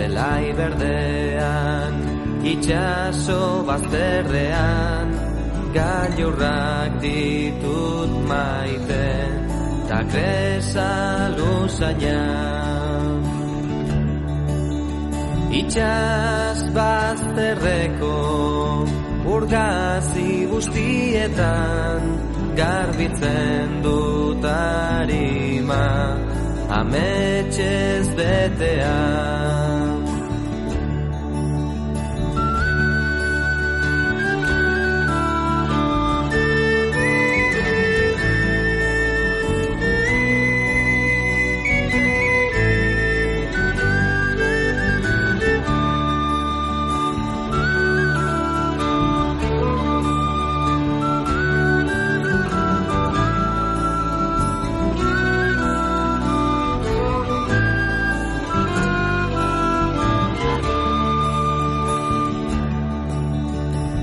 zelai berdean, itxaso bazterrean, gailurrak ditut maite, ta kresa luzaina. Itxas bazterreko urgazi guztietan, garbitzen dut harima, ametxez betean.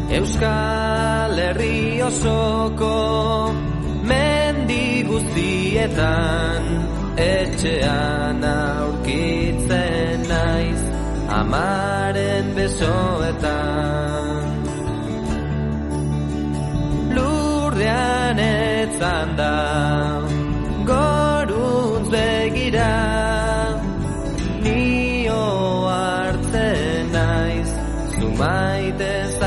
Euskal Herri osoko mendi guztietan etxean aurkitzen naiz amaren besoetan. Lurrean etzan da goruntz begira nio hartzen naiz zumaite zain